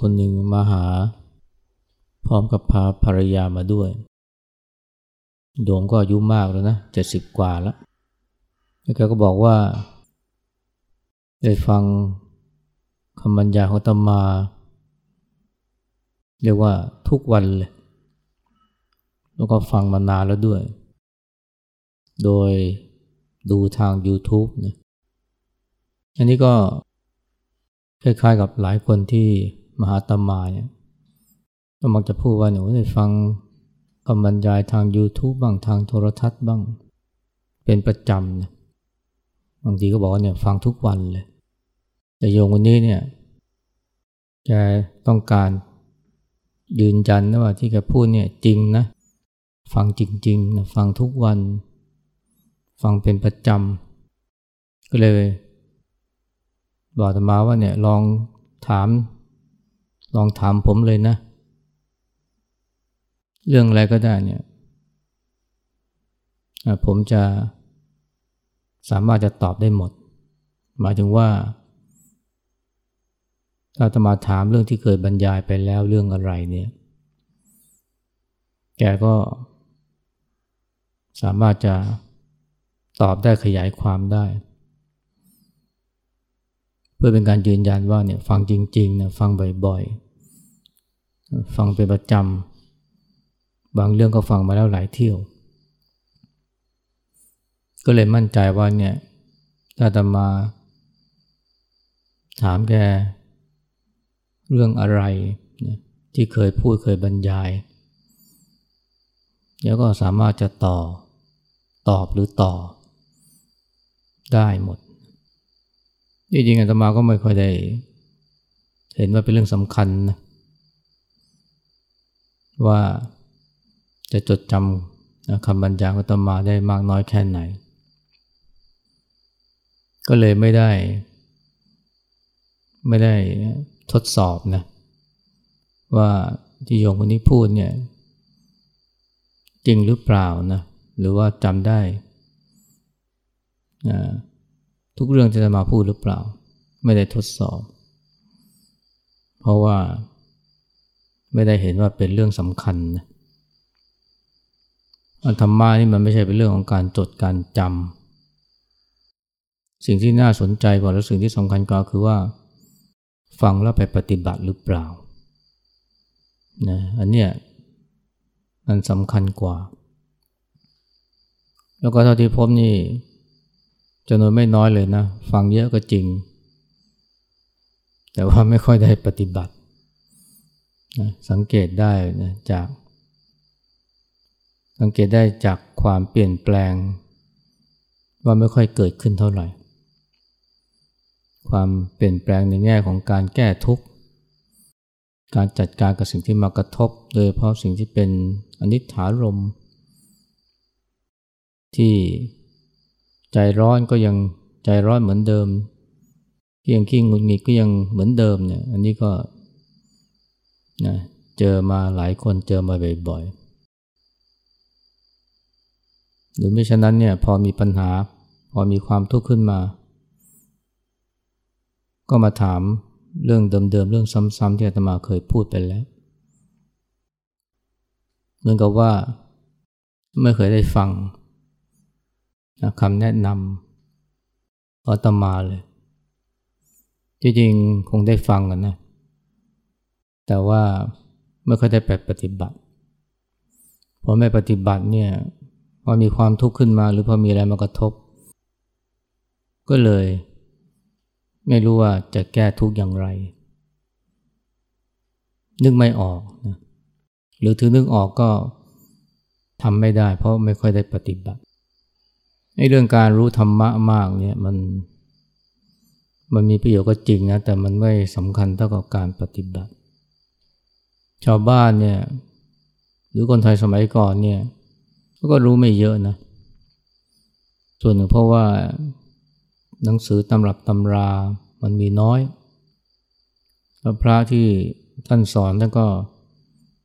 คนหนึ่งมาหา พร้อมกับพาภรรยามาด้วย โยมก็อายุมากแล้วนะเจ็ดสิบกว่าแล้วแล้วแกก็บอกว่า ได้ฟังคำบรรยายของตมา เรียกว่าทุกวันเลย แล้วก็ฟังมานานแล้วด้วย โดยดูทาง YouTube นะอันนี้ก็คล้ายๆกับหลายคนที่ มหาตมาเนี่ยก็มักจะพูดว่าหนูได้ฟังคำบรรยายทาง YouTube บ้างทางโทรทัศน์บ้าง เป็นประจำนะบางทีก็บอกว่าเนี่ยฟังทุกวันเลย แต่โยงวันนี้เนี่ยแกต้องการยืนยันนะว่าที่แกพูดเนี่ยจริงนะ ฟังจริงๆนะฟังทุกวัน ฟังเป็นประจำก็เลย บอกธรรมาว่าเนี่ยลองถาม ลองถามผมเลยนะ เรื่องอะไรก็ได้เนี่ยผมจะสามารถจะตอบได้หมด หมายถึงว่า ถ้าธรรมาถามเรื่องที่เคยบรรยายไปแล้วเรื่องอะไรเนี่ย แกก็สามารถจะตอบได้ขยายความได้ พื่อเป็นการยืนยันว่าเนี่ยฟังจริงๆนะฟังบ่อยๆ ฟังเป็นประจำบางเรื่องก็ฟังมาแล้วหลายเที่ยว ก็เลยมั่นใจว่าเนี่ยถ้าตมา ถามแก เรื่องอะไรที่เคยพูดเคยบรรยาย แล้วก็สามารถจะต่อตอบหรือต่อได้หมด จริงอาตมาก็ไม่ค่อยได้ เห็นว่าเป็นเรื่องสำคัญนะว่าจะจดจำคำบรรยายของอาตมาได้มากน้อยแค่ไหน ก็เลยไม่ได้ ไม่ได้ทดสอบนะว่าที่โยมคนนี้พูดเนี่ยจริงหรือเปล่านะหรือว่าจำได้ ทุกเรื่องจะมาพูดหรือเปล่า ไม่ได้ทดสอบ เพราะว่าไม่ได้เห็นว่าเป็นเรื่องสำคัญนะธรรมะนี่มันไม่ใช่เป็นเรื่องของการจดการจำสิ่งที่น่าสนใจกว่าและสิ่งที่สำคัญกว่าคือว่า ฟังแล้วไปปฏิบัติหรือเปล่านะอันเนี้ยมันสำคัญกว่า แล้วก็เท่าที่พบนี่ จำนวนไม่น้อยเลยนะ ฟังเยอะก็จริง แต่ว่าไม่ค่อยได้ปฏิบัตินะสังเกตได้นะจาก สังเกตได้จากความเปลี่ยนแปลง ว่าไม่ค่อยเกิดขึ้นเท่าไหร่ ความเปลี่ยนแปลงในแง่ของการแก้ทุกข์ การจัดการกับสิ่งที่มากระทบ โดยเพราะสิ่งที่เป็นอนิจฐารมที่ ใจร้อนก็ยังใจร้อนเหมือนเดิมเกียงขี้งุนงิดก็ยังเหมือนเดิมเนี่ย อันนี้ก็นะเจอมาหลายคนเจอมาบ่อยๆ หรือไม่ฉะนั้นเนี่ยพอมีปัญหา พอมีความทุกข์ขึ้นมา ก็มาถามเรื่องเดิมๆ เรื่องซ้ำๆที่อาตมาเคยพูดไปแล้ว เหมือนกับว่าไม่เคยได้ฟัง คำแนะนำอาตมาเลย จริงๆ คงได้ฟังกันนะ แต่ว่าไม่ค่อยได้ไปปฏิบัติ พอไม่ปฏิบัติเนี่ย พอมีความทุกข์ขึ้นมา หรือพอมีอะไรมากระทบ ก็เลย ไม่รู้ว่าจะแก้ทุกข์อย่างไร นึกไม่ออกนะ หรือถึงนึกออกก็ทำไม่ได้ เพราะไม่ค่อยได้ปฏิบัติ ไอ้เรื่องการรู้ธรรมะมากเนี่ยมันมันมีประโยชน์ก็จริงนะแต่มันไม่สำคัญเท่ากับการปฏิบัติ ชาวบ้านเนี่ยหรือคนไทยสมัยก่อนเนี่ยก็รู้ไม่เยอะนะ ส่วนหนึ่งเพราะว่าหนังสือตำรับตำรามันมีน้อยแล้วพระที่ท่านสอนท่านก็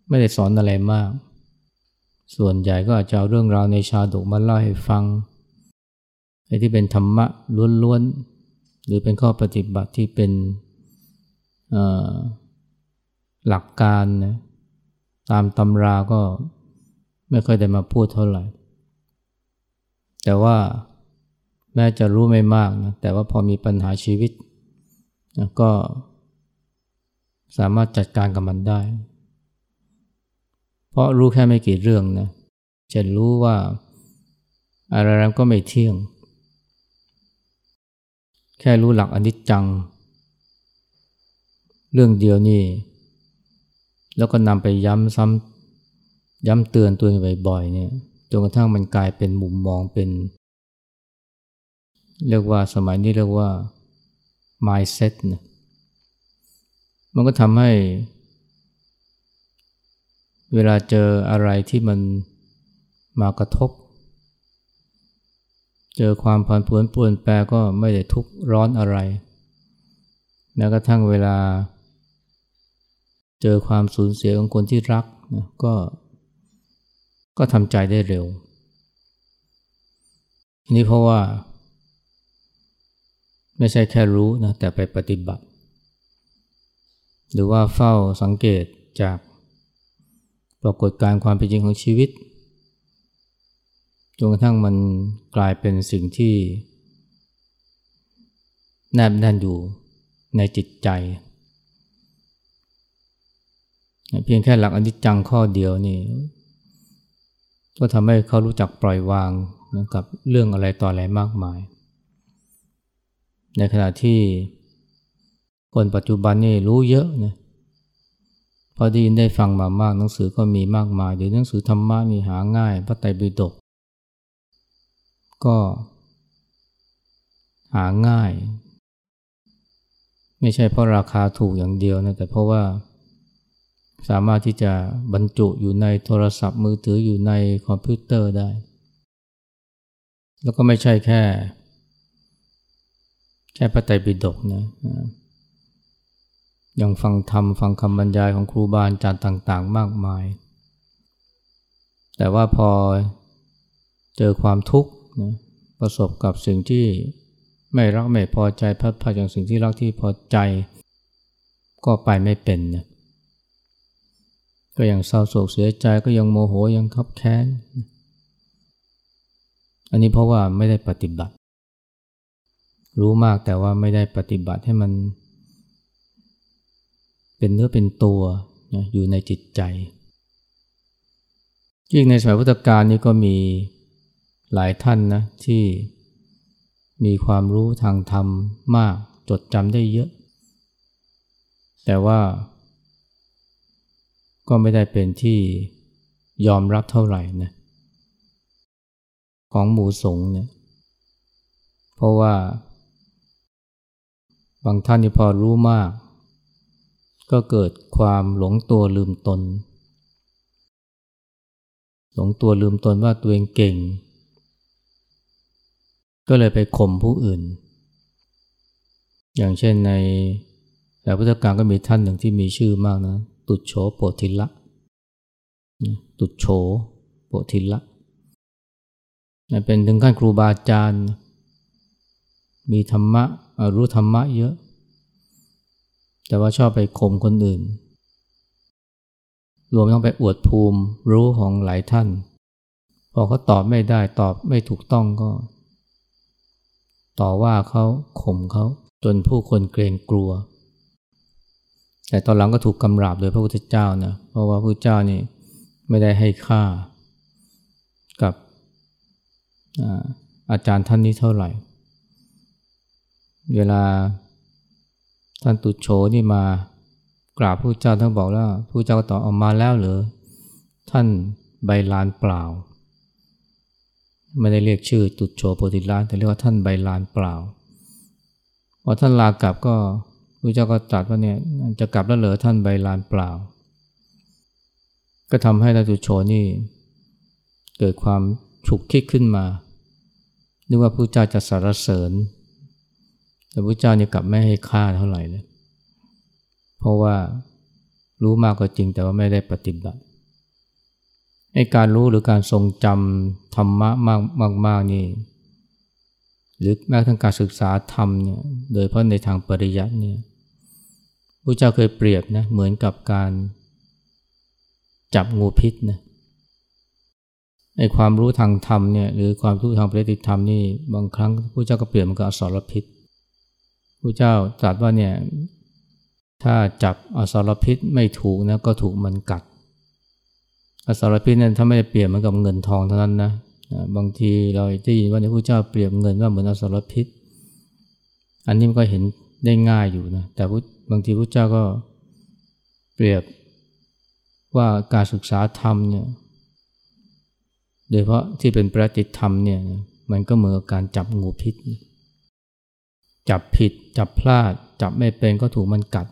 ไม่ได้สอนอะไรมาก ส่วนใหญ่ก็อาจจะเอาเรื่องราวในชาดกมาเล่าให้ฟัง ไอ้ที่เป็นธรรมะล้วนๆ หรือเป็นข้อปฏิบัติที่เป็นหลักการนะตามตำราก็ไม่ค่อยได้มาพูดเท่าไหร่ แต่ว่าแม้จะรู้ไม่มากนะแต่ว่าพอมีปัญหาชีวิตนะก็สามารถจัดการกับมันได้ เพราะรู้แค่ไม่กี่เรื่องนะจะรู้ว่าอะไรๆก็ไม่เที่ยง แค่รู้หลักอนิจจัง เรื่องเดียวนี่ แล้วก็นำไปย้ำซ้ำย้ำเตือนตัวเองบ่อยๆเนี่ยจนกระทั่งมันกลายเป็นมุมมองเป็น เรียกว่าสมัยนี้เรียกว่า mindset นะมันก็ทำให้ เวลาเจออะไรที่มันมากระทบ เจอความผันผวนป่วนแปรก็ไม่ได้ทุกข์ร้อนอะไร แม้กระทั่งเวลา เจอความสูญเสียของคนที่รักนะก็ ก็ทำใจได้เร็ว นี่เพราะว่า ไม่ใช่แค่รู้นะแต่ไปปฏิบัติ หรือว่าเฝ้าสังเกตจากปรากฏการณ์ความเป็นจริงของชีวิต จนกระทั่งมันกลายเป็นสิ่งที่ แนบแน่นอยู่ในจิตใจ เพียงแค่หลักอนิจจังข้อเดียวนี่ ก็ทำให้เขารู้จักปล่อยวางกับเรื่องอะไรต่ออะไรมากมาย ในขณะที่คนปัจจุบันนี่รู้เยอะนะพอได้ยินได้ฟังมามากหนังสือก็มีมากมายเดี๋ยวหนังสือธรรมะนี่หาง่าย พระไตรปิฎก ก็หาง่าย ไม่ใช่เพราะราคาถูกอย่างเดียวนะแต่เพราะว่าสามารถที่จะบรรจุอยู่ในโทรศัพท์มือถืออยู่ในคอมพิวเตอร์ได้ แล้วก็ไม่ใช่แค่ แค่พระไตรปิฎกนะยังฟังธรรมฟังคำบรรยายของครูบาอาจารย์ต่าง ๆ มากมาย แต่ว่าพอเจอความทุกข์ นะประสบกับสิ่งที่ไม่รักไม่พอใจพัดพาจากสิ่งที่รักที่พอใจ ก็ไปไม่เป็นนะก็ยังเศร้าโศกเสียใจก็ยังโมโหยังขับแค้น อันนี้เพราะว่าไม่ได้ปฏิบัติ รู้มากแต่ว่าไม่ได้ปฏิบัติให้มัน เป็นเนื้อเป็นตัวนะอยู่ในจิตใจยิ่งในสมัยพุทธกาลนี้ก็มี หลายท่านนะที่มีความรู้ทางธรรมมากจดจำได้เยอะ แต่ว่าก็ไม่ได้เป็นที่ยอมรับเท่าไหร่นะของหมู่สงเนี่ยเพราะว่า บางท่านที่พอรู้มาก ก็เกิดความหลงตัวลืมตน หลงตัวลืมตนว่าตัวเองเก่ง ก็เลยไปข่มผู้อื่น อย่างเช่นในแต่พุทธกาลก็มีท่านหนึ่งที่มีชื่อมากนะ ตุดโฉโปธิละ ตุดโฉโปธิละเป็นถึงขั้นครูบาอาจารย์ มีธรรมะรู้ธรรมะเยอะ แต่ว่าชอบไปข่มคนอื่น รวมต้องไปอวดภูมิรู้ของหลายท่าน พอเขาตอบไม่ได้ตอบไม่ถูกต้องก็ ต่อว่าเขาข่มเขาจนผู้คนเกรงกลัว แต่ตอนหลังก็ถูกกำราบโดยพระพุทธเจ้านะเพราะว่าพระเจ้านี่ไม่ได้ให้ค่ากับอาจารย์ท่านนี้เท่าไหร่ เวลาท่านตุโฉนี่มากราบพระเจ้าท่านบอกแล้วพระเจ้าก็ตอบออกมาแล้วเหรอท่านใบลานเปล่า ไม่ได้เรียกชื่อตุดโชโพธิลานแต่เรียกว่าท่านใบลานเปล่าพอท่านลากลับก็พระเจ้าก็ตรัสว่าเนี่ยจะกลับแล้วเหรอท่านใบลานเปล่า ก็ทำให้ตุโชนี่เกิดความฉุกคิดขึ้นมานึกว่าพระเจ้าจะสรรเสริญ แต่พระเจ้าเนี่ยกลับไม่ให้ค่าเท่าไหร่เลย เพราะว่ารู้มากก็จริงแต่ว่าไม่ได้ปฏิบัติ ไอ้การรู้หรือการทรงจำธรรมะมากมากมากนี่หรือแม้ทั้งการศึกษาธรรมเนี่ยโดยเพราะในทางปริยัติเนี่ยพระเจ้าเคยเปรียบนะเหมือนกับการจับงูพิษนะไอ้ความรู้ทางธรรมเนี่ยหรือความรู้ทางปฏิธรรมนี่บางครั้งพระเจ้าก็เปรียบมันกับอสรพิษพระเจ้าตรัสว่าเนี่ยถ้าจับอสรพิษไม่ถูกนะก็ถูกมันกัด อสารพิษนั้นถ้าไม่ได้เปรียบเหมันกับเงินทองเท่านั้นนะบางทีเราได้ยินว่าพระเจ้าเปรียบเงินว่าเหมือนอสารพิษ อันนี้มันก็เห็นได้ง่ายอยู่นะแต่บางทีพระเจ้าก็เปรียบว่าการศึกษาธรรมเนี่ยโดยเพราะที่เป็นปฏิธรรมเนี่ยมันก็เหมือนการจับงูพิษ จับผิดจับพลาด จับไม่เป็นก็ถูกมันกัด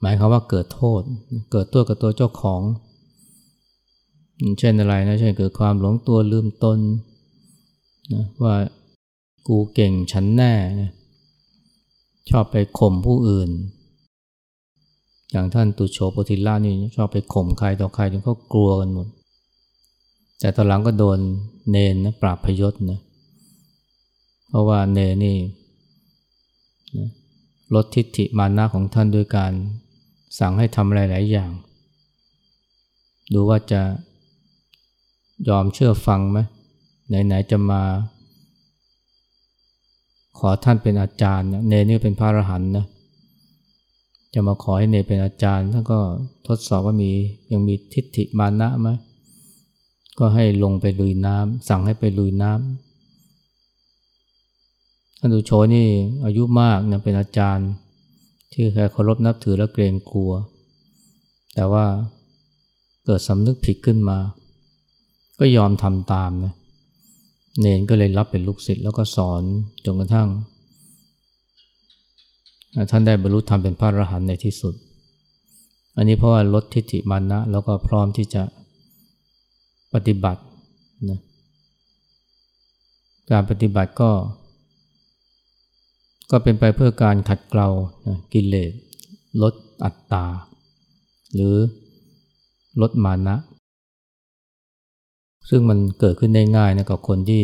หมายความว่าเกิดโทษ เกิดตัวกับตัวเจ้าของ เช่นอะไรนะเช่นเกิดความหลงตัวลืมตนนะว่ากูเก่งฉันแน่นะชอบไปข่มผู้อื่น อย่างท่านตุโชโปธิล่านี่ชอบไปข่มใครต่อใครจนเขากลัวกันหมด แต่ตอนหลังก็โดนเนนนะปราบพยศนะเพราะว่าเนนี่นะลดทิฏฐิมานะของท่านด้วยการสั่งให้ทำอะไรหลายอย่าง ดูว่าจะ ยอมเชื่อฟังไหมไหนๆจะมา ขอท่านเป็นอาจารย์เนนี่เป็นพระอรหันต์นะจะมาขอให้เนเป็นอาจารย์ท่านก็ทดสอบว่ามียังมีทิฏฐิมานะไหมก็ให้ลงไปลุยน้ำสั่งให้ไปลุยน้ำท่านดูโชนี่อายุมากนะเป็นอาจารย์ ที่ใครเคารพนับถือและเกรงกลัว แต่ว่าเกิดสำนึกผิดขึ้นมา ก็ยอมทำตามนะเนนก็เลยรับเป็นลูกศิษย์แล้วก็สอนจนกระทั่ง ท่านได้บรรลุธรรมเป็นพระอรหันต์ในที่สุด อันนี้เพราะว่าลดทิฏฐิมานะ แล้วก็พร้อมที่จะปฏิบัตินะการปฏิบัติก็ ก็เป็นไปเพื่อการขัดเกลานะกิเลสลดอัตตา หรือลดมานะ ซึ่งมันเกิดขึ้นได้ง่ายนะกับคนที่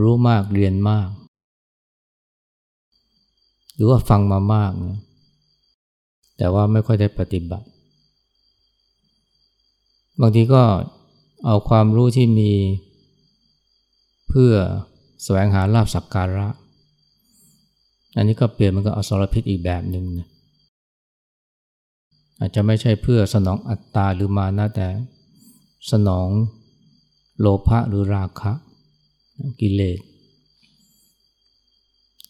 รู้มากเรียนมาก หรือว่าฟังมามากนะแต่ว่าไม่ค่อยได้ปฏิบัติ บางทีก็เอาความรู้ที่มี เพื่อแสวงหาลาบสักการะ อันนี้ก็เปลี่ยนมันก็อสรพิษอีกแบบหนึ่งนะอาจจะไม่ใช่เพื่อสนองอัตตาหรือมานะแต่สนอง โลภะหรือราคะกิเลส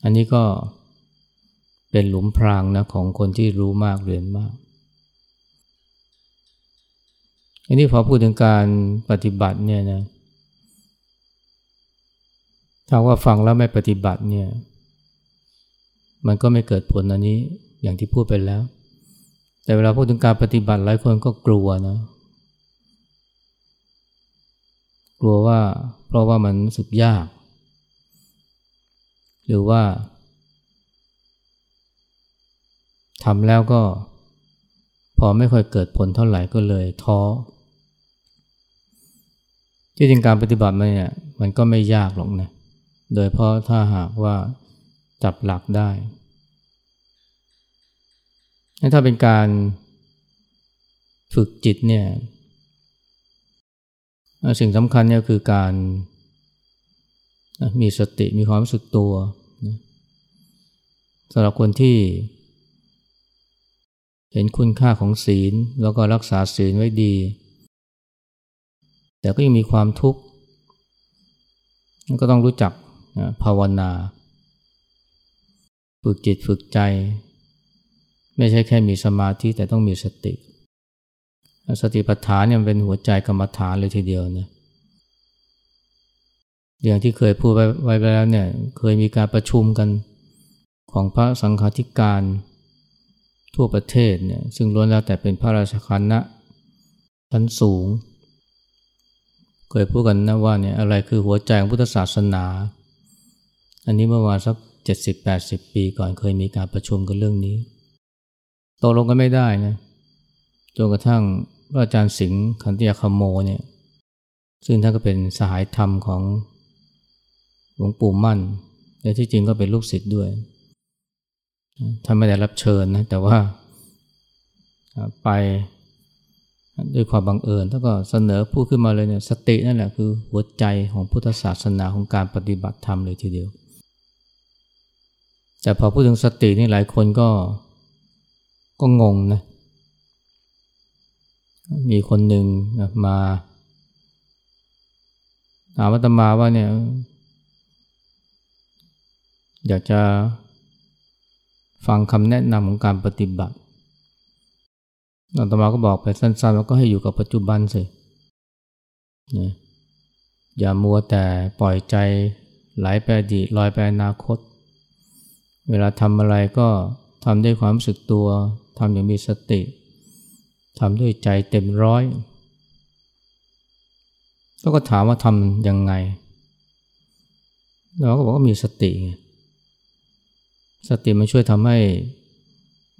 อันนี้ก็เป็นหลุมพรางนะของคนที่รู้มากเรียนมาก อันนี้พอพูดถึงการปฏิบัติเนี่ยนะ ถ้าว่าฟังแล้วไม่ปฏิบัติเนี่ย มันก็ไม่เกิดผลอันนี้อย่างที่พูดไปแล้ว แต่เวลาพูดถึงการปฏิบัติหลายคนก็กลัวนะ กลัวว่าเพราะว่ามันรู้สึกยาก หรือว่าทำแล้วก็ พอไม่ค่อยเกิดผลเท่าไหร่ก็เลยท้อที่จริงการปฏิบัติมันเนี่ยมันก็ไม่ยากหรอกนะโดยเพราะถ้าหากว่าจับหลักได้ถ้าเป็นการฝึกจิตเนี่ย สิ่งสำคัญเนี่ยคือการมีสติมีความรู้สึกตัวสำหรับคนที่ เห็นคุณค่าของศีลแล้วก็รักษาศีลไว้ดี แต่ก็ยังมีความทุกข์ก็ต้องรู้จักภาวนา ฝึกจิตฝึกใจ ไม่ใช่แค่มีสมาธิแต่ต้องมีสติ สติปัฏฐานเนี่ยเป็นหัวใจกรรมฐานเลยทีเดียวนะอย่างที่เคยพูดไว้แล้วเนี่ยเคยมีการประชุมกันของพระสังฆาธิการทั่วประเทศเนี่ยซึ่งล้วนแล้วแต่เป็นพระราชคณะชั้นสูง เคยพูดกันนะว่าเนี่ยอะไรคือหัวใจของพุทธศาสนา อันนี้เมื่อวานสักเจ็ดสิบแปดสิบปีก่อนเคยมีการประชุมกันเรื่องนี้ตกลงกันไม่ได้นะจนกระทั่ง อาจารย์สิงห์ขันติยคโมเนี่ยซึ่งท่านก็เป็นสหายธรรมของหลวงปู่มั่น และที่จริงก็เป็นลูกศิษย์ด้วยท่านไม่ได้รับเชิญนะแต่ว่าไปด้วยความบังเอิญท่านก็เสนอพูดขึ้นมาเลยเนี่ยสตินั่นแหละคือหัวใจของพุทธศาสนาของการปฏิบัติธรรมเลยทีเดียว แต่พอพูดถึงสตินี่หลายคนก็ก็งงนะ มีคนหนึ่งมาถามอาตมาว่าเนี่ย อยากจะฟังคำแนะนำของการปฏิบัติอาตมาก็บอกไปสั้นๆว่าก็ให้อยู่กับปัจจุบันสินะอย่ามัวแต่ปล่อยใจไหลไปอดีตลอยไปอนาคต เวลาทำอะไรก็ทำด้วยความรู้สึกตัวทำอย่างมีสติ ทำด้วยใจเต็มร้อยแล้วก็ถามว่าทำยังไง เราก็บอกว่ามีสติไงสติมันช่วยทำให้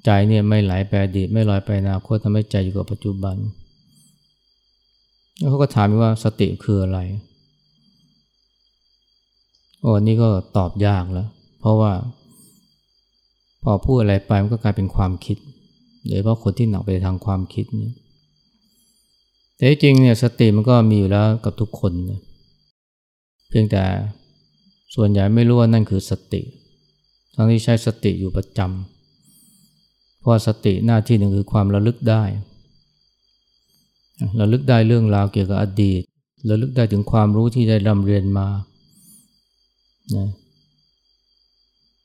ใจเนี่ยไม่ไหลไปอดีตไม่ลอยไปอนาคตทำให้ใจอยู่กับปัจจุบัน แล้วเขาก็ถามว่าสติคืออะไรโอ้นี่ก็ตอบยากแล้ว เพราะว่า พอพูดอะไรไปมันก็กลายเป็นความคิด โดยเฉพาะคนที่หนักไปทางความคิดเนี่ยแต่จริงเนี่ยสติมันก็มีอยู่แล้วกับทุกคนนะเพียงแต่ส่วนใหญ่ไม่รู้ว่านั่นคือสติ ทั้งที่ใช้สติอยู่ประจำเพราะสติหน้าที่หนึ่งคือความระลึกได้ระลึกได้เรื่องราวเกี่ยวกับอดีตระลึกได้ถึงความรู้ที่ได้รำเรียนมานะ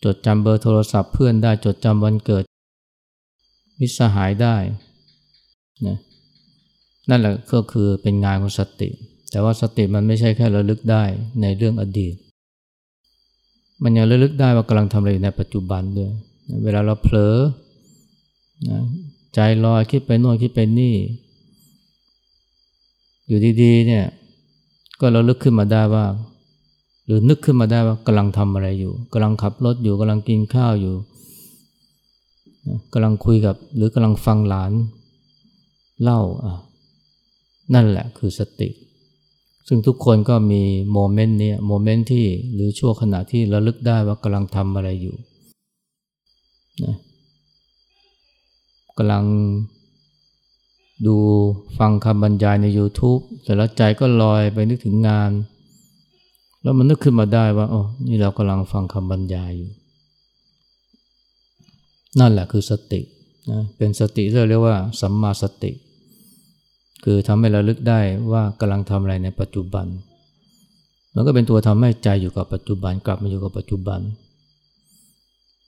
จดจำเบอร์โทรศัพท์เพื่อนได้จดจำวันเกิด มิสหายได้นะนั่นแหละก็คือเป็นงานของสติ แต่ว่าสติมันไม่ใช่แค่ระลึกได้ในเรื่องอดีต มันยังระลึกได้ว่ากำลังทำอะไรอยู่ในปัจจุบันด้วย เวลาเราเผลอนะใจลอยคิดไปโน่นคิดไปนี่ อยู่ดีๆเนี่ยก็เราลึกขึ้นมาได้ว่า หรือนึกขึ้นมาได้ว่ากำลังทำอะไรอยู่กำลังขับรถอยู่กำลังกินข้าวอยู่ กำลังคุยกับหรือกำลังฟังหลานเล่าอะนั่นแหละคือสติ ซึ่งทุกคนก็มีโมเมนต์นี้โมเมนต์ที่หรือช่วงขณะที่ระลึกได้ว่ากำลังทำอะไรอยู่นะกำลังดูฟังคำบรรยายใน YouTube แต่ละใจก็ลอยไปนึกถึงงาน แล้วมันนึกขึ้นมาได้ว่าอ๋อนี่เรากำลังฟังคำบรรยายอยู่ นั่นแหละคือสตินะเป็นสติที่เรียกว่าสัมมาสติ คือทำให้เราลึกได้ว่ากำลังทำอะไรในปัจจุบัน มันก็เป็นตัวทำให้ใจอยู่กับปัจจุบันกลับมาอยู่กับปัจจุบัน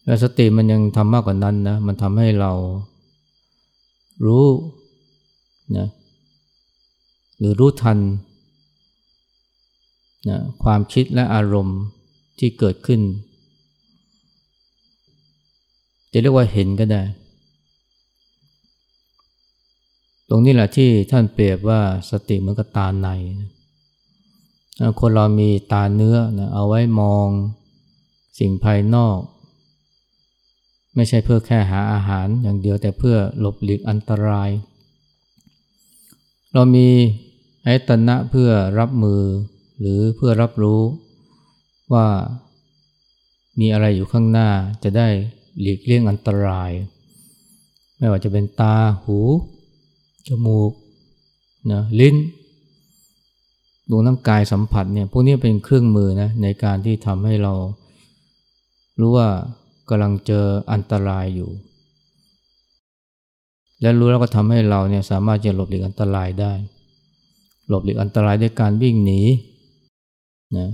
และสติมันยังทำมากกว่านั้นนะมันทำให้เรารู้นะหรือรู้ทันนะความคิดและอารมณ์ที่เกิดขึ้น จะเรียกว่าเห็นก็ได้ ตรงนี้แหละที่ท่านเปรียบว่าสติเหมือนกับตาใน คนเรามีตาเนื้อนะเอาไว้มองสิ่งภายนอก ไม่ใช่เพื่อแค่หาอาหารอย่างเดียวแต่เพื่อหลบหลีกอันตราย เรามีไอตนะเพื่อรับมือหรือเพื่อรับรู้ว่ามีอะไรอยู่ข้างหน้าจะได้ หลีกเลี่ยงอันตราย ไม่ว่าจะเป็นตาหู จมูกนะลิ้นดวงน้ำกายสัมผัสเนี่ยพวกนี้เป็นเครื่องมือนะในการที่ทำให้เรา รู้ว่ากำลังเจออันตรายอยู่ และรู้แล้วก็ทำให้เราเนี่ยสามารถจะหลบหลีกอันตรายได้ หลบหลีกอันตรายด้วยการวิ่งหนีนะ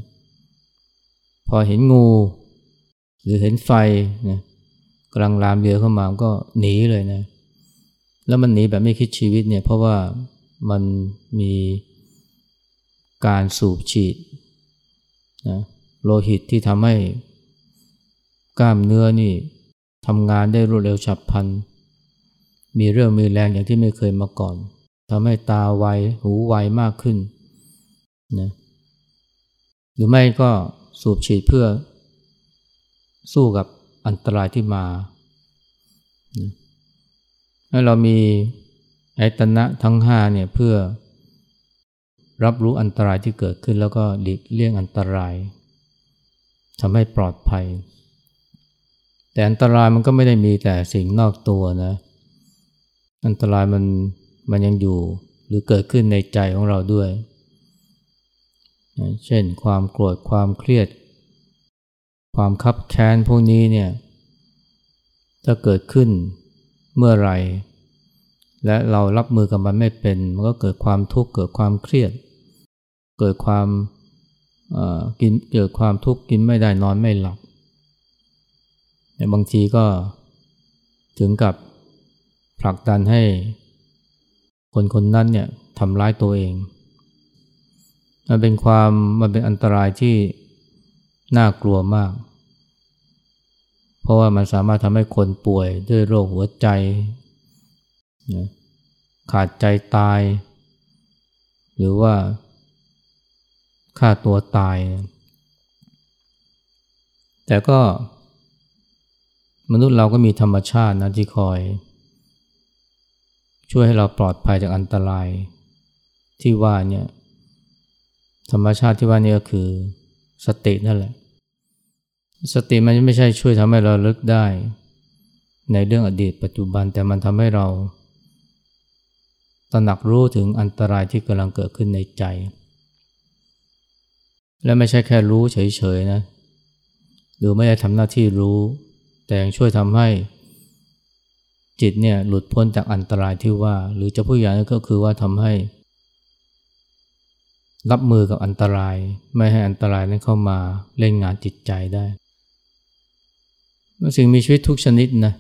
พอเห็นงู หรือเห็นไฟนะ กำลังลามเรือเข้ามาก็หนีเลยนะ แล้วมันหนีแบบไม่คิดชีวิตเนี่ยเพราะว่ามันมีการสูบฉีดนะโลหิตที่ทำให้กล้ามเนื้อนี่ทำงานได้รวดเร็วฉับพลัน มีเรื่องมีแรงอย่างที่ไม่เคยมาก่อนทำให้ตาไวหูไวมากขึ้นนะหรือไม่ก็สูบฉีดเพื่อสู้กับ อันตรายที่มานะให้เรามีไอตนะทั้งห้าเนี่ยเพื่อรับรู้อันตรายที่เกิดขึ้นแล้วก็หลีกเลี่ยงอันตรายทำให้ปลอดภัย แต่อันตรายมันก็ไม่ได้มีแต่สิ่งนอกตัวนะ อันตรายมันมันยังอยู่หรือเกิดขึ้นในใจของเราด้วย เช่นความโกรธความเครียด ความคับแค้นพวกนี้เนี่ยถ้าเกิดขึ้นเมื่อไรและเรารับมือกับมันไม่เป็น มันก็เกิดความทุกข์เกิดความเครียด เกิดความกินเกิดความทุกข์กินไม่ได้นอนไม่หลับ บางทีก็ถึงกับผลักดันให้คนคนนั้นเนี่ยทำร้ายตัวเอง มันเป็นความมันเป็นอันตรายที่ น่ากลัวมาก เพราะว่ามันสามารถทำให้คนป่วยด้วยโรคหัวใจขาดใจตาย หรือว่าฆ่าตัวตาย แต่ก็ มนุษย์เราก็มีธรรมชาตินะที่คอย ช่วยให้เราปลอดภัยจากอันตราย ที่ว่าเนี่ยธรรมชาติที่ว่านี่ก็คือ สตินั่นแหละ สติมันไม่ใช่ช่วยทำให้เราลึกได้ ในเรื่องอดีตปัจจุบันแต่มันทำให้เราตระหนักรู้ถึงอันตรายที่กำลังเกิดขึ้นในใจ และไม่ใช่แค่รู้เฉยๆนะ หรือไม่ได้ทำหน้าที่รู้ แต่ยังช่วยทำให้จิตเนี่ยหลุดพ้นจากอันตรายที่ว่า หรือจะพูดอย่างนี้ก็คือว่าทำให้ รับมือกับอันตราย ไม่ให้อันตรายนั้นเข้ามาเล่นงานจิตใจได้สิ่งมีชีวิตทุกชนิดนะ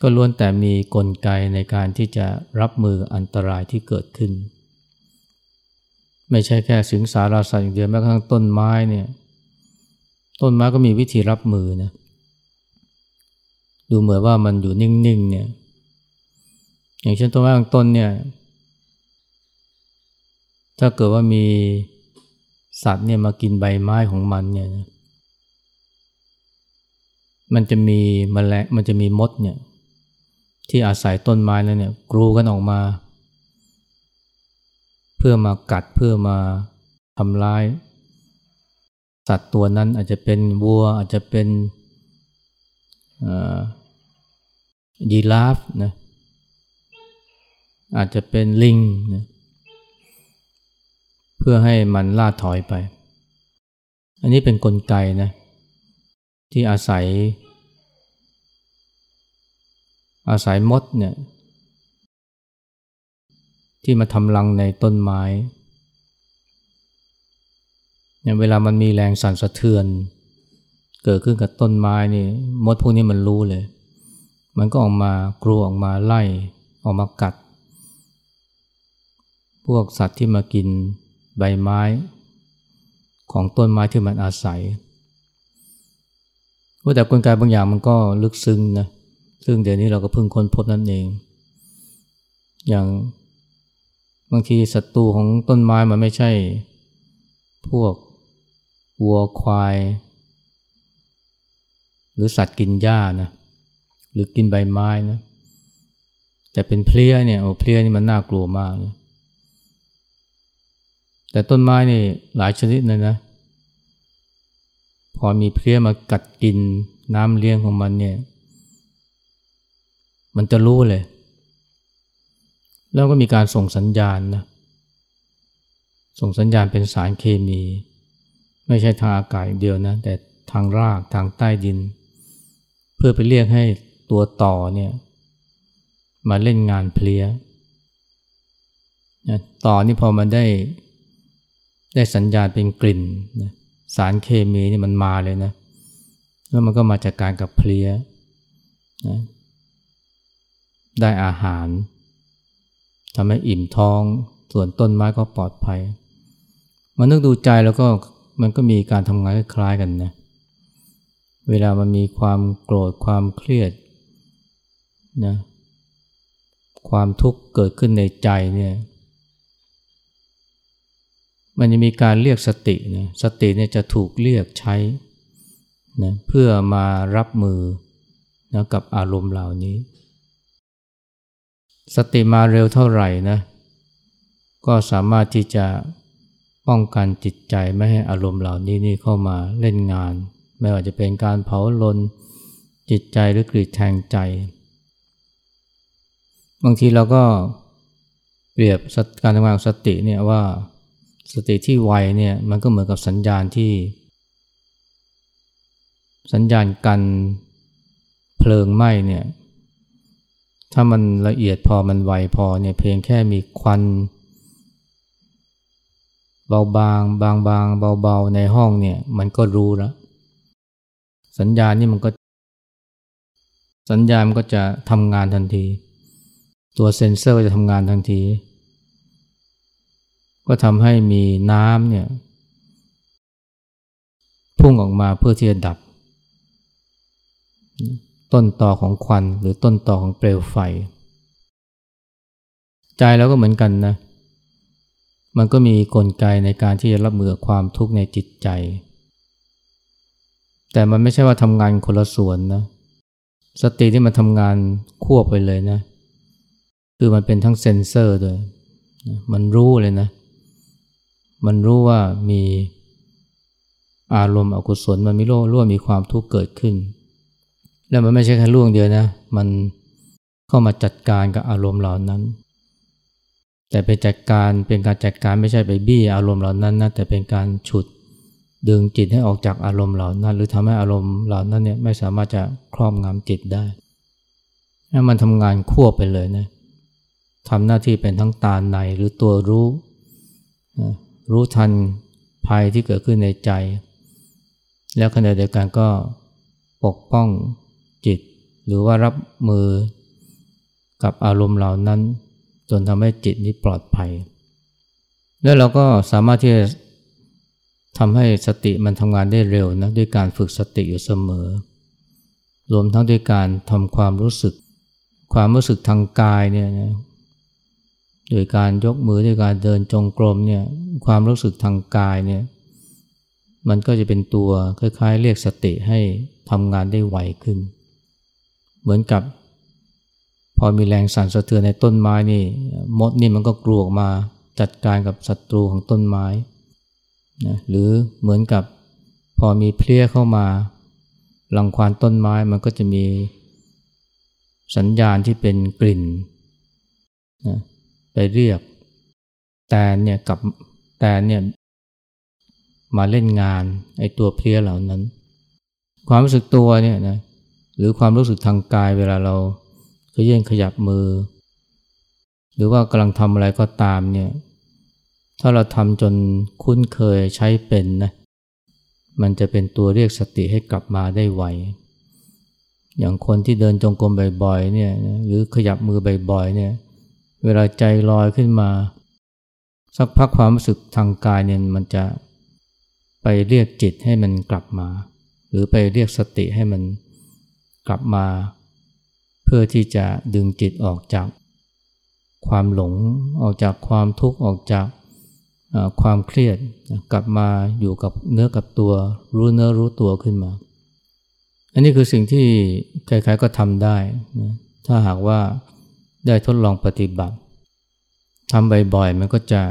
ก็ล้วนแต่มีกลไกในการที่จะรับมืออันตรายที่เกิดขึ้น ไม่ใช่แค่สิงสาราสัตว์อย่างเดียวแม้กระทั่งต้นไม้เนี่ยต้นไม้ก็มีวิธีรับมือนะดูเหมือนว่ามันอยู่นิ่งๆเนี่ยอย่างเช่นต้นไม้บางต้นเนี่ย ถ้าเกิดว่ามีสัตว์เนี่ยมากินใบไม้ของมันเนี่ยมันจะมีมแมลงมันจะมีมดเนี่ยที่อาศัยต้นไม้แล้วเนี่ยกรูกันออกมา เพื่อมากัดเพื่อมาทำร้าย สัตว์ตัวนั้นอาจจะเป็นวัวอาจจะเป็นยีราฟนะอาจจะเป็นลิงนะ พื่อให้มันล่าถอยไป อันนี้เป็นนกลไกนะที่อาศัย อาศัยมดเนี่ยที่มาทำรังในต้นไม้เนี่ยเวลามันมีแรงสั่นสะเทือน เกิดขึ้นกับต้นไม้นี่มดพวกนี้มันรู้เลย มันก็ออกมากลัวออกมาไล่ออกมากัด พวกสัตว์ที่มากิน ใบไม้ของต้นไม้ที่มันอาศัยว่าแต่กลไกบางอย่างมันก็ลึกซึ้งนะซึ่งเดี๋ยวนี้เราก็เพิ่งค้นพบนั่นเอง อย่างบางทีศัตรูของต้นไม้มันไม่ใช่ พวกวัวควาย หรือสัตว์กินหญ้านะหรือกินใบไม้นะแต่เป็นเพลี้ยเนี่ยโอ้เพลี้ยนี่มันน่ากลัวมากนะ แต่ต้นไม้นี่หลายชนิดเลยนะ พอมีเพลี้ยมากัดกินน้ำเลี้ยงของมันเนี่ย มันจะรู้เลย แล้วก็มีการส่งสัญญาณนะ ส่งสัญญาณเป็นสารเคมี ไม่ใช่ทางอากาศเดียวนะ แต่ทางรากทางใต้ดิน เพื่อไปเรียกให้ตัวต่อเนี่ย มาเล่นงานเพลี้ยนะต่อนี่พอมันได้ ได้สัญญาณเป็นกลิ่นนะสารเคมีนี่มันมาเลยนะ แล้วมันก็มาจากการกับเพลียนะได้อาหารทำให้อิ่มท้อง ส่วนต้นไม้ก็ปลอดภัยมันนึกดูใจแล้วก็มันก็มีการทำงานคล้ายกันนะ เวลามันมีความโกรธความเครียดนะ ความทุกข์เกิดขึ้นในใจเนี่ย มันจะมีการเรียกสตินะสติเนี่ยจะถูกเรียกใช้นะเพื่อมารับมือนะกับอารมณ์เหล่านี้ สติมาเร็วเท่าไหร่นะก็สามารถที่จะป้องกันจิตใจไม่ให้อารมณ์เหล่านี้นี่เข้ามาเล่นงาน ไม่ว่าจะเป็นการเผาลนจิตใจหรือกรีดแทงใจ บางทีเราก็เปรียบการทำงานของสติเนี่ยว่า สติที่ไวเนี่ยมันก็เหมือนกับสัญญาณที่ สัญญาณกันเพลิงไหม้เนี่ยถ้ามันละเอียดพอมันไวพอเนี่ยเพียงแค่มีควัน เบาบางบางบางเบาๆในห้องเนี่ยมันก็รู้แล้ว สัญญาณนี่มันก็ สัญญาณมันก็จะทำงานทันที ตัวเซ็นเซอร์ก็จะทำงานทันที ก็ทำให้มีน้ำเนี่ยพุ่งออกมาเพื่อที่จะดับ ต้นต่อของควันหรือต้นต่อของเปลวไฟ ใจเราก็เหมือนกันนะ มันก็มีกลไกในการที่จะรับมือความทุกข์ในจิตใจ แต่มันไม่ใช่ว่าทำงานคนละส่วนนะ สติที่มันทำงานควบไปเลยนะ คือมันเป็นทั้งเซนเซอร์ด้วย มันรู้เลยนะ มันรู้ว่ามีอารมณ์อกุศลมันมีโลร่วมมีความทุกข์เกิดขึ้น แล้วมันไม่ใช่แค่ร่วงเดียวนะ มันเข้ามาจัดการกับอารมณ์เหล่านั้น แต่เป็นจัดการเป็นการจัดการไม่ใช่ไปบี้อารมณ์เหล่านั้นนะแต่เป็นการฉุดดึงจิตให้ออกจากอารมณ์เหล่านั้น หรือทำให้อารมณ์เหล่านั้นเนี่ยไม่สามารถจะครอบงำจิตได้ให้มันทำงานควบไปเลยนะทำหน้าที่เป็นทั้งตาในหรือตัวรู้ รู้ทันภัยที่เกิดขึ้นในใจ แล้วขณะเดียวกันก็ปกป้องจิต หรือว่ารับมือกับอารมณ์เหล่านั้น จนทำให้จิตนี้ปลอดภัย แล้วเราก็สามารถที่จะทำให้สติมันทำงานได้เร็วนะด้วยการฝึกสติอยู่เสมอ รวมทั้งด้วยการทำความรู้สึก ความรู้สึกทางกายเนี่ย โดยการยกมือด้วยการเดินจงกรมเนี่ยความรู้สึกทางกายเนี่ยมันก็จะเป็นตัวคล้ายๆ เรียกสติให้ทำงานได้ไวขึ้น เหมือนกับ พอมีแรงสั่นสะเทือนในต้นไม้นี่มดนี่มันก็กลัวออกมาจัดการกับศัตรูของต้นไม้นะหรือเหมือนกับพอมีเพลี้ยเข้ามาลังควานต้นไม้มันก็จะมีสัญญาณที่เป็นกลิ่นนะ ไปเรียกแต่เนี่ยกับแต่เนี่ยมาเล่นงานไอ้ตัวเพลี้ยเหล่านั้น ความรู้สึกตัวเนี่ยนะหรือความรู้สึกทางกายเวลาเราขยื่นขยับมือ หรือว่ากำลังทำอะไรก็ตามเนี่ยถ้าเราทำจนคุ้นเคยใช้เป็นนะมันจะเป็นตัวเรียกสติให้กลับมาได้ไวอย่างคนที่เดินจงกรมบ่อยๆเนี่ยหรือขยับมือบ่อยๆเนี่ย เวลาใจลอยขึ้นมา สักพักความรู้สึกทางกายเนี่ยมันจะไปเรียกจิตให้มันกลับมา หรือไปเรียกสติให้มันกลับมา เพื่อที่จะดึงจิตออกจากความหลงออกจากความทุกข์ออกจากความเครียดกลับมาอยู่กับเนื้อกับตัว รู้เนื้อรู้ตัวขึ้นมา อันนี้คือสิ่งที่ใครๆก็ทำได้นะถ้าหากว่า ได้ทดลองปฏิบัติทำบ่อยๆมันก็จะ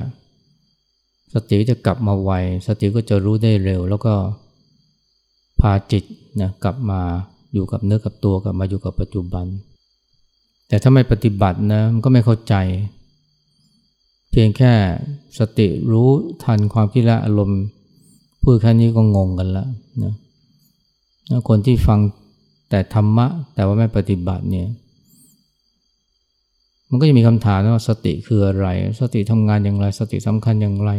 สติจะกลับมาไวสติก็จะรู้ได้เร็ว แล้วก็พาจิตนะกลับมาอยู่กับเนื้อกับตัวกลับมาอยู่กับปัจจุบัน แต่ถ้าไม่ปฏิบัตินะมันก็ไม่เข้าใจ เพียงแค่สติรู้ทันความคิดและอารมณ์พูดแค่นี้ก็งงกันแล้วนะคนที่ฟังแต่ธรรมะแต่ว่าไม่ปฏิบัติเนี่ย มันก็จะมีคำถามว่าสติคืออะไร สติทำงานอย่างไร สติสำคัญอย่างไร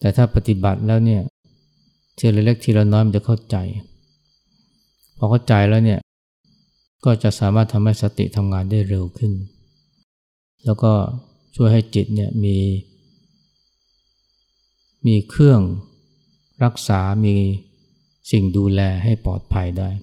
แต่ถ้าปฏิบัติแล้วเนี่ยทีละเล็กทีละน้อยมันจะเข้าใจ พอเข้าใจแล้วเนี่ย ก็จะสามารถทำให้สติทำงานได้เร็วขึ้น แล้วก็ช่วยให้จิตเนี่ยมี มีเครื่องรักษา มีสิ่งดูแลให้ปลอดภัยได้